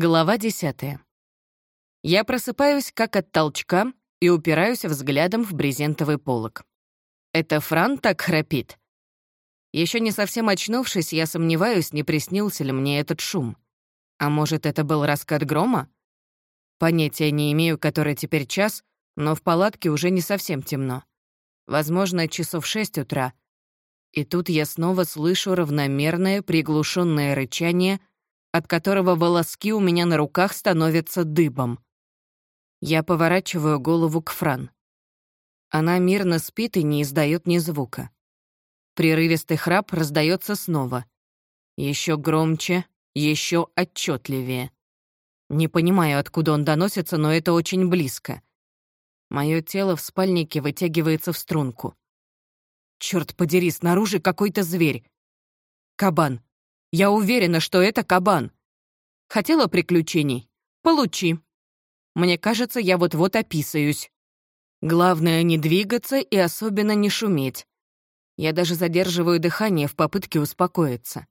Глава десятая. Я просыпаюсь как от толчка и упираюсь взглядом в брезентовый полог. Это Фран так храпит? Еще не совсем очнувшись, я сомневаюсь, не приснился ли мне этот шум. А может, это был раскат грома? Понятия не имею, который теперь час, но в палатке уже не совсем темно. Возможно, часов шесть утра. И тут я снова слышу равномерное приглушенное рычание, от которого волоски у меня на руках становятся дыбом. Я поворачиваю голову к Фран. Она мирно спит и не издает ни звука. Прерывистый храп раздается снова. Еще громче, еще отчетливее. Не понимаю, откуда он доносится, но это очень близко. Мое тело в спальнике вытягивается в струнку. Черт подери, снаружи какой-то зверь. Кабан. Я уверена, что это кабан. Хотела приключений? Получи. Мне кажется, я вот-вот описаюсь. Главное — не двигаться и особенно не шуметь. Я даже задерживаю дыхание в попытке успокоиться.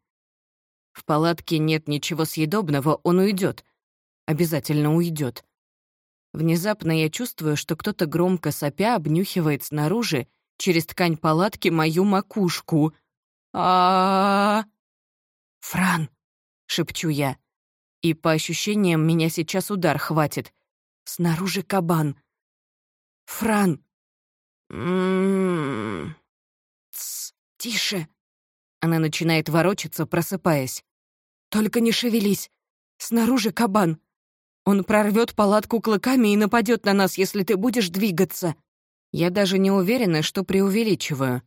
В палатке нет ничего съедобного, он уйдет. Обязательно уйдет. Внезапно я чувствую, что кто-то громко сопя обнюхивает снаружи через ткань палатки мою макушку. а, -а, -а, -а «Фран!» — шепчу я. И по ощущениям меня сейчас удар хватит. Снаружи кабан. «Фран!» «М-м-м...» «Тсс, тише!» Она начинает ворочаться, просыпаясь. «Только не шевелись! Снаружи кабан! Он прорвет палатку клыками и нападет на нас, если ты будешь двигаться!» Я даже не уверена, что преувеличиваю.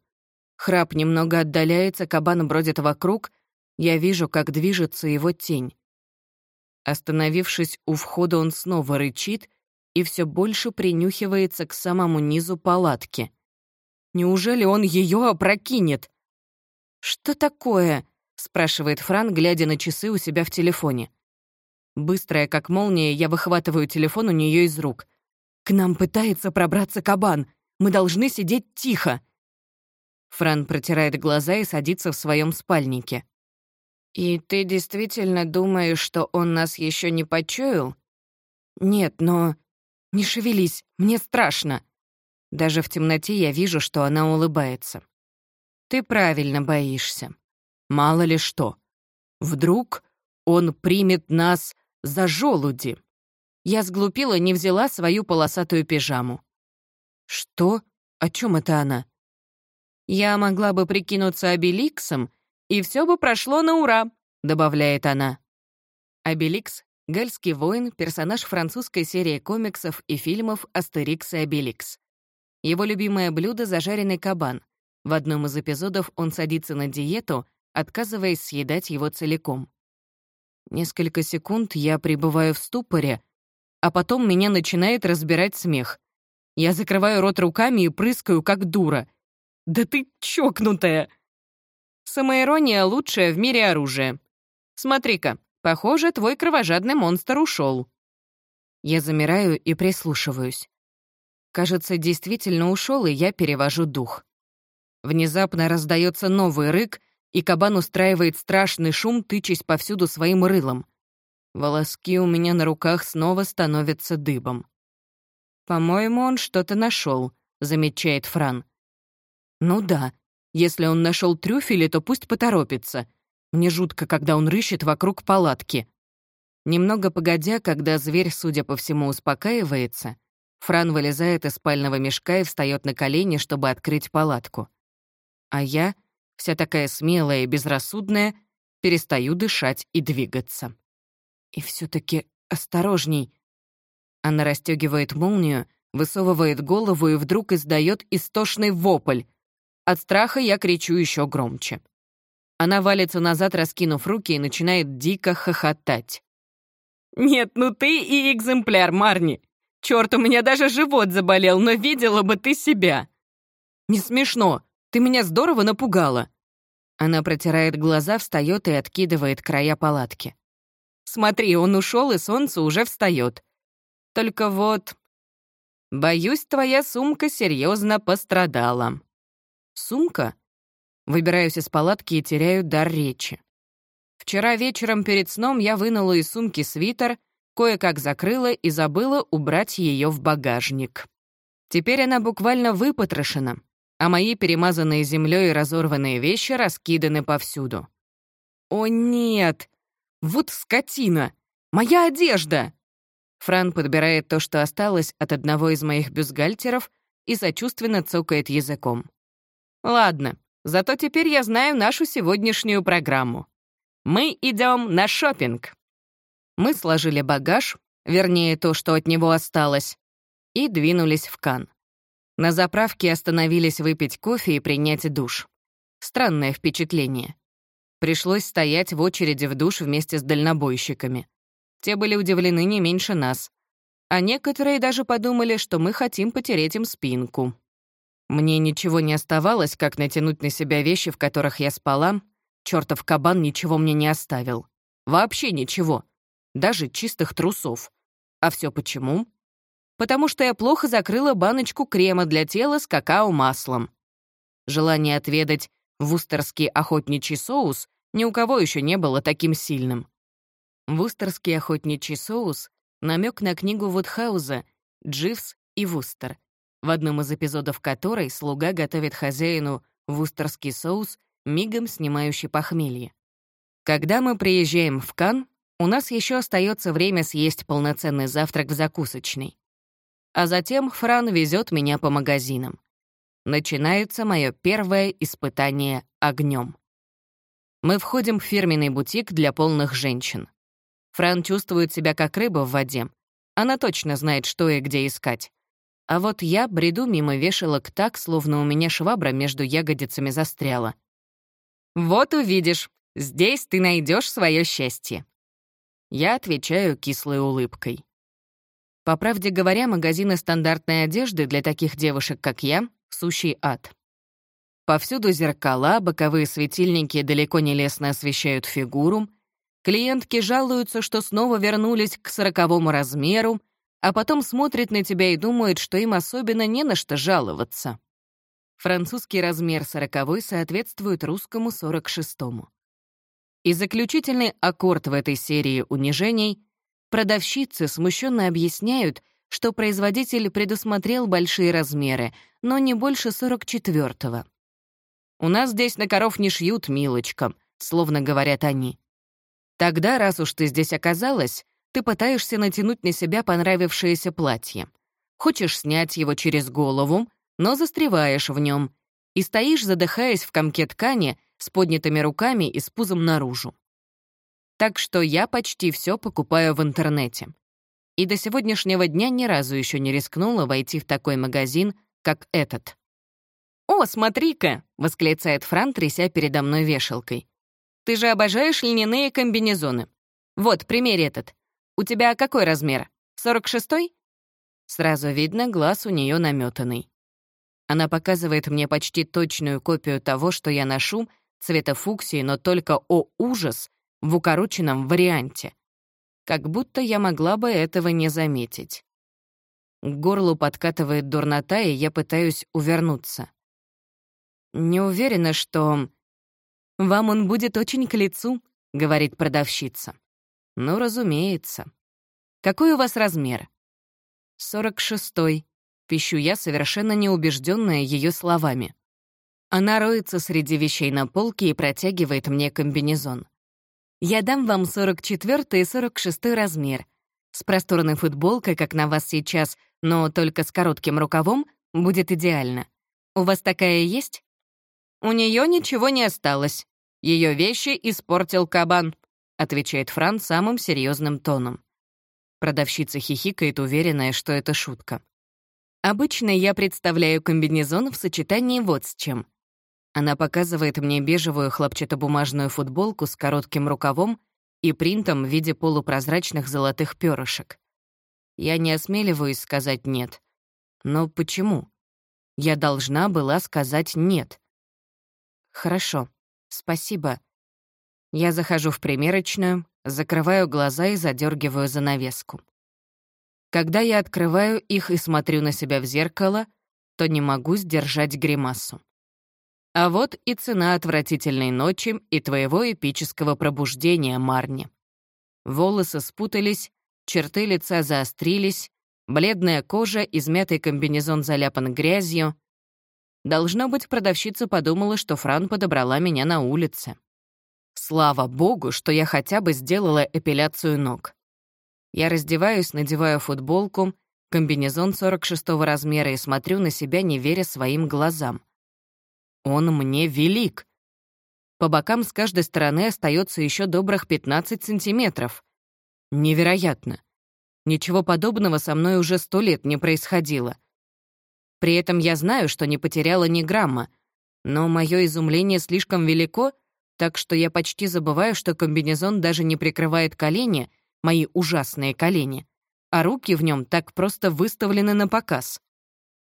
Храп немного отдаляется, кабан бродит вокруг, я вижу, как движется его тень. Остановившись у входа, он снова рычит и все больше принюхивается к самому низу палатки. Неужели он ее опрокинет? «Что такое?» — спрашивает Фран, глядя на часы у себя в телефоне. Быстрая, как молния, я выхватываю телефон у нее из рук. «К нам пытается пробраться кабан. Мы должны сидеть тихо». Фран протирает глаза и садится в своем спальнике. «И ты действительно думаешь, что он нас еще не почуял?» «Нет, но...» «Не шевелись, мне страшно». Даже в темноте я вижу, что она улыбается. «Ты правильно боишься. Мало ли что. Вдруг он примет нас за желуди». Я сглупила, не взяла свою полосатую пижаму. «Что? О чем это она?» «Я могла бы прикинуться обеликсом и все бы прошло на ура», — добавляет она. Обеликс — гальский воин, персонаж французской серии комиксов и фильмов «Астерикс и Обеликс». Его любимое блюдо — зажаренный кабан. В одном из эпизодов он садится на диету, отказываясь съедать его целиком. Несколько секунд я пребываю в ступоре, а потом меня начинает разбирать смех. Я закрываю рот руками и прыскаю, как дура. «Да ты чокнутая!» Самоирония — лучшее в мире оружие. Смотри-ка, похоже, твой кровожадный монстр ушел. Я замираю и прислушиваюсь. Кажется, действительно ушел, и я перевожу дух. Внезапно раздается новый рык, и кабан устраивает страшный шум, тычась повсюду своим рылом. Волоски у меня на руках снова становятся дыбом. «По-моему, он что-то нашел, замечает Фран. «Ну да, если он нашел трюфели, то пусть поторопится. Мне жутко, когда он рыщет вокруг палатки. Немного погодя, когда зверь, судя по всему, успокаивается, Фран вылезает из спального мешка и встает на колени, чтобы открыть палатку. А я, вся такая смелая и безрассудная, перестаю дышать и двигаться. И все таки осторожней. Она расстегивает молнию, высовывает голову и вдруг издает истошный вопль — от страха я кричу еще громче. Она валится назад, раскинув руки, и начинает дико хохотать. «Нет, ну ты и экземпляр, Марни! Черт, у меня даже живот заболел, но видела бы ты себя!» «Не смешно, ты меня здорово напугала!» Она протирает глаза, встает и откидывает края палатки. «Смотри, он ушел, и солнце уже встает. Только вот... Боюсь, твоя сумка серьезно пострадала». Сумка? Выбираюсь из палатки и теряю дар речи. Вчера вечером перед сном я вынула из сумки свитер, кое-как закрыла и забыла убрать ее в багажник. Теперь она буквально выпотрошена, а мои перемазанные землей и разорванные вещи раскиданы повсюду. «О нет! Вот скотина! Моя одежда!» Фран подбирает то, что осталось от одного из моих бюстгальтеров, и сочувственно цокает языком. «Ладно, зато теперь я знаю нашу сегодняшнюю программу. Мы идем на шопинг. Мы сложили багаж, вернее, то, что от него осталось, и двинулись в Кан. На заправке остановились выпить кофе и принять душ. Странное впечатление. Пришлось стоять в очереди в душ вместе с дальнобойщиками. Те были удивлены не меньше нас. А некоторые даже подумали, что мы хотим потереть им спинку. Мне ничего не оставалось, как натянуть на себя вещи, в которых я спала. Чёртов кабан ничего мне не оставил. Вообще ничего. Даже чистых трусов. А все почему? потому что я плохо закрыла баночку крема для тела с какао-маслом. Желание отведать вустерский охотничий соус ни у кого еще не было таким сильным. Вустерский охотничий соус — намек на книгу Вудхауза «Дживс и Вустер», в одном из эпизодов которой слуга готовит хозяину вустерский соус, мигом снимающий похмелье. Когда мы приезжаем в Кан, у нас еще остается время съесть полноценный завтрак в закусочной. А затем Фран везет меня по магазинам. Начинается мое первое испытание огнем. Мы входим в фирменный бутик для полных женщин. Фран чувствует себя как рыба в воде. Она точно знает, что и где искать. А вот я бреду мимо вешалок так, словно у меня швабра между ягодицами застряла. «Вот увидишь, здесь ты найдешь свое счастье». Я отвечаю кислой улыбкой. По правде говоря, магазины стандартной одежды для таких девушек, как я, — сущий ад. Повсюду зеркала, боковые светильники далеко не лестно освещают фигуру, клиентки жалуются, что снова вернулись к сороковому размеру, а потом смотрят на тебя и думают, что им особенно не на что жаловаться. Французский размер сороковой соответствует русскому сорок шестому. И заключительный аккорд в этой серии унижений Продавщицы смущенно объясняют, что производитель предусмотрел большие размеры, но не больше 44-го. «У нас здесь на коров не шьют, милочка», — словно говорят они. Тогда, раз уж ты здесь оказалась, ты пытаешься натянуть на себя понравившееся платье. Хочешь снять его через голову, но застреваешь в нем и стоишь, задыхаясь в комке ткани с поднятыми руками и с пузом наружу. Так что я почти все покупаю в интернете. И до сегодняшнего дня ни разу еще не рискнула войти в такой магазин, как этот. «О, смотри-ка!» — восклицает Фран, тряся передо мной вешалкой. «Ты же обожаешь льняные комбинезоны. Вот, примерь этот. У тебя какой размер? 46-й?» Сразу видно, глаз у нее наметанный. Она показывает мне почти точную копию того, что я ношу, цвета фуксии, но только, о ужас, в укороченном варианте. Как будто я могла бы этого не заметить. К горлу подкатывает дурнота, и я пытаюсь увернуться. «Не уверена, что...» «Вам он будет очень к лицу», — говорит продавщица. «Ну, разумеется. Какой у вас размер?» «Сорок шестой», — пищу я, совершенно неубежденная ее словами. Она роется среди вещей на полке и протягивает мне комбинезон. Я дам вам 44 и 46 размер. С просторной футболкой, как на вас сейчас, но только с коротким рукавом, будет идеально. У вас такая есть? У нее ничего не осталось. Ее вещи испортил кабан, отвечает Фран самым серьезным тоном. Продавщица хихикает, уверенная, что это шутка. Обычно я представляю комбинезон в сочетании вот с чем — она показывает мне бежевую хлопчатобумажную футболку с коротким рукавом и принтом в виде полупрозрачных золотых перышек. Я не осмеливаюсь сказать «нет». Но почему? Я должна была сказать «нет». Хорошо, спасибо. Я захожу в примерочную, закрываю глаза и задергиваю занавеску. Когда я открываю их и смотрю на себя в зеркало, то не могу сдержать гримасу. А вот и цена отвратительной ночи и твоего эпического пробуждения, Марни. Волосы спутались, черты лица заострились, бледная кожа, измятый комбинезон заляпан грязью. Должно быть, продавщица подумала, что Фран подобрала меня на улице. Слава богу, что я хотя бы сделала эпиляцию ног. Я раздеваюсь, надеваю футболку, комбинезон 46 размера и смотрю на себя, не веря своим глазам. Он мне велик. По бокам с каждой стороны остается еще добрых 15 сантиметров. Невероятно. Ничего подобного со мной уже сто лет не происходило. При этом я знаю, что не потеряла ни грамма, но мое изумление слишком велико, так что я почти забываю, что комбинезон даже не прикрывает колени, мои ужасные колени, а руки в нем так просто выставлены на показ.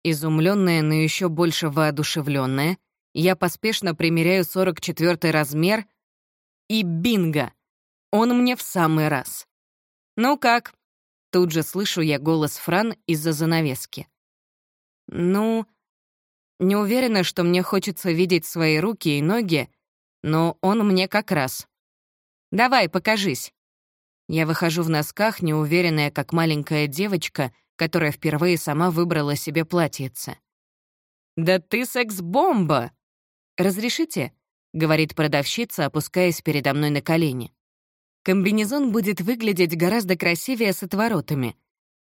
Изумленная, но еще больше воодушевленная, я поспешно примеряю 44 размер, и бинго! Он мне в самый раз. «Ну как?» Тут же слышу я голос Фран из-за занавески. «Ну...» Не уверена, что мне хочется видеть свои руки и ноги, но он мне как раз. «Давай, покажись». Я выхожу в носках, неуверенная, как маленькая девочка, которая впервые сама выбрала себе платьице. «Да ты секс-бомба!» «Разрешите?» — говорит продавщица, опускаясь передо мной на колени. «Комбинезон будет выглядеть гораздо красивее с отворотами,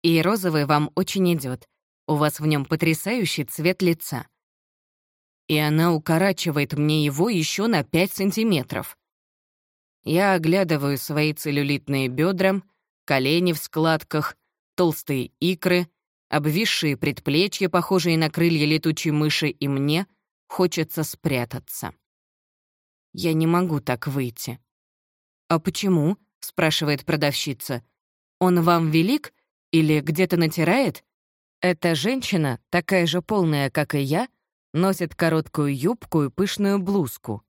и розовый вам очень идет. У вас в нем потрясающий цвет лица». И она укорачивает мне его еще на 5 сантиметров. Я оглядываю свои целлюлитные бедра, колени в складках, толстые икры, обвисшие предплечья, похожие на крылья летучей мыши, и мне хочется спрятаться. Я не могу так выйти. «А почему?» — спрашивает продавщица. «Он вам велик или где-то натирает?» Эта женщина, такая же полная, как и я, носит короткую юбку и пышную блузку.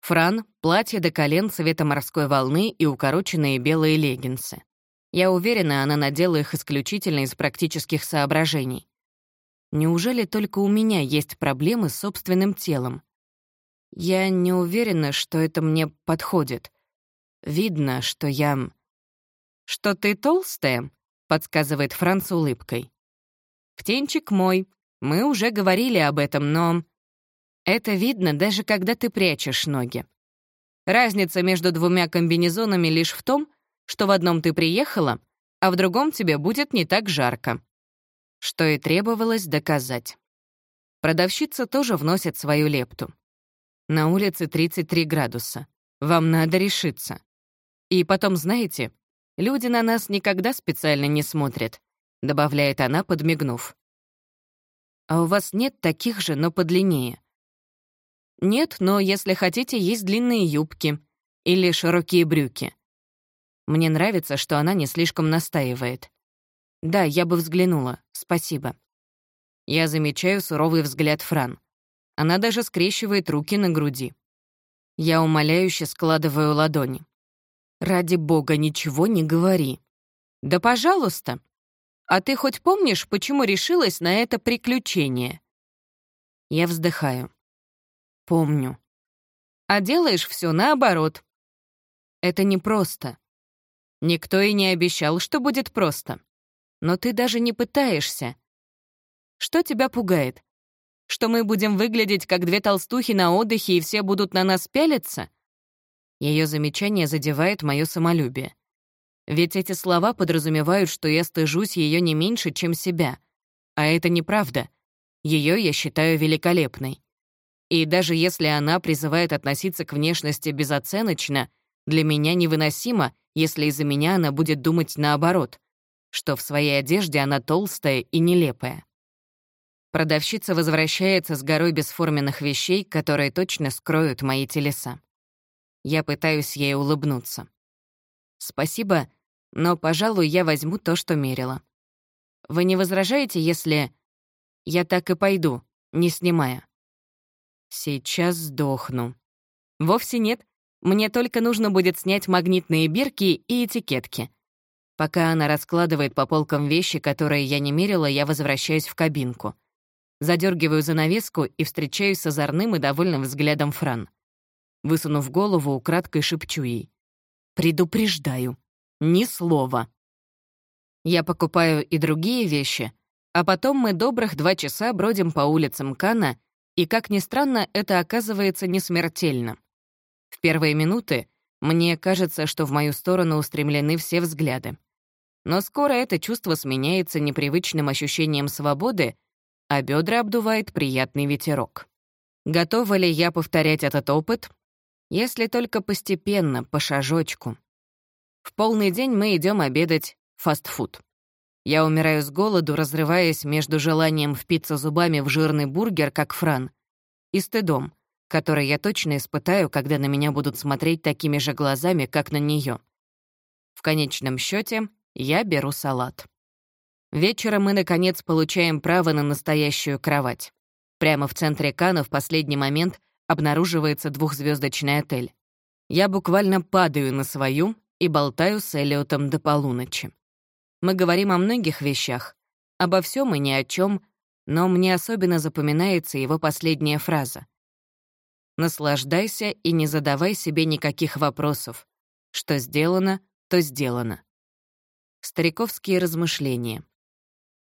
Фран — платье до колен цвета морской волны и укороченные белые леггинсы. Я уверена, она надела их исключительно из практических соображений. Неужели только у меня есть проблемы с собственным телом? Я не уверена, что это мне подходит. Видно, что я... «Что ты толстая?» — подсказывает Фран с улыбкой. «Птенчик мой, мы уже говорили об этом, но...» Это видно, даже когда ты прячешь ноги. Разница между двумя комбинезонами лишь в том, что в одном ты приехала, а в другом тебе будет не так жарко. Что и требовалось доказать. Продавщица тоже вносит свою лепту. На улице 33 градуса. Вам надо решиться. И потом, знаете, люди на нас никогда специально не смотрят, добавляет она, подмигнув. А у вас нет таких же, но подлиннее. Нет, но если хотите, есть длинные юбки или широкие брюки. Мне нравится, что она не слишком настаивает. Да, я бы взглянула, спасибо. Я замечаю суровый взгляд Фран. Она даже скрещивает руки на груди. Я умоляюще складываю ладони. «Ради бога, ничего не говори». «Да пожалуйста. А ты хоть помнишь, почему решилась на это приключение?» Я вздыхаю. Помню. А делаешь все наоборот. Это непросто. Никто и не обещал, что будет просто. Но ты даже не пытаешься. Что тебя пугает? Что мы будем выглядеть как две толстухи на отдыхе и все будут на нас пялиться? Ее замечание задевает мое самолюбие. Ведь эти слова подразумевают, что я стыжусь ее не меньше, чем себя. А это неправда. Ее я считаю великолепной. И даже если она призывает относиться к внешности безоценочно, для меня невыносимо, если из-за меня она будет думать наоборот, что в своей одежде она толстая и нелепая. Продавщица возвращается с горой бесформенных вещей, которые точно скроют мои телеса. Я пытаюсь ей улыбнуться. «Спасибо, но, пожалуй, я возьму то, что мерила. Вы не возражаете, если... Я так и пойду, не снимая?» Сейчас сдохну. Вовсе нет. Мне только нужно будет снять магнитные бирки и этикетки. Пока она раскладывает по полкам вещи, которые я не мерила, я возвращаюсь в кабинку. Задергиваю занавеску и встречаюсь с озорным и довольным взглядом Фран. Высунув голову, украдкой шепчу ей. «Предупреждаю. Ни слова». Я покупаю и другие вещи, а потом мы добрых два часа бродим по улицам Кана, и, как ни странно, это оказывается не смертельно. В первые минуты мне кажется, что в мою сторону устремлены все взгляды. Но скоро это чувство сменяется непривычным ощущением свободы, а бедра обдувает приятный ветерок. Готова ли я повторять этот опыт? Если только постепенно, по шажочку. В полный день мы идем обедать фастфуд. Я умираю с голоду, разрываясь между желанием впиться зубами в жирный бургер, как Фран, и стыдом, который я точно испытаю, когда на меня будут смотреть такими же глазами, как на нее. В конечном счете я беру салат. Вечером мы, наконец, получаем право на настоящую кровать. Прямо в центре Кана в последний момент обнаруживается двухзвездочный отель. Я буквально падаю на свою и болтаю с Элиотом до полуночи. Мы говорим о многих вещах, обо всем и ни о чем, но мне особенно запоминается его последняя фраза. «Наслаждайся и не задавай себе никаких вопросов. Что сделано, то сделано». Стариковские размышления.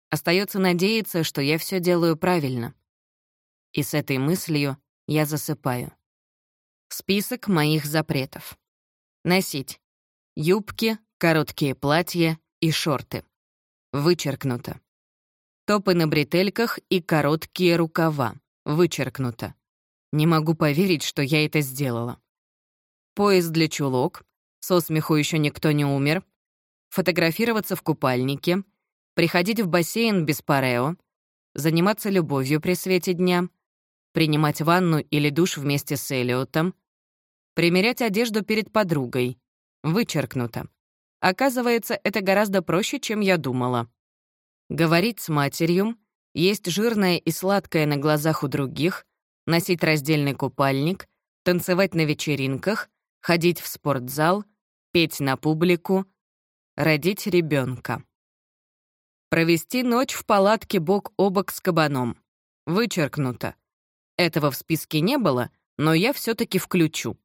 Остается надеяться, что я все делаю правильно. И с этой мыслью я засыпаю. Список моих запретов. Носить юбки, короткие платья, и шорты. Вычеркнуто. Топы на бретельках и короткие рукава. Вычеркнуто. Не могу поверить, что я это сделала. Пояс для чулок. Со смеху еще никто не умер. Фотографироваться в купальнике. Приходить в бассейн без парео. Заниматься любовью при свете дня. Принимать ванну или душ вместе с Элиотом. Примерять одежду перед подругой. Вычеркнуто. Оказывается, это гораздо проще, чем я думала. Говорить с матерью, есть жирное и сладкое на глазах у других, носить раздельный купальник, танцевать на вечеринках, ходить в спортзал, петь на публику, родить ребенка. Провести ночь в палатке бок о бок с кабаном. Вычеркнуто. Этого в списке не было, но я все таки включу.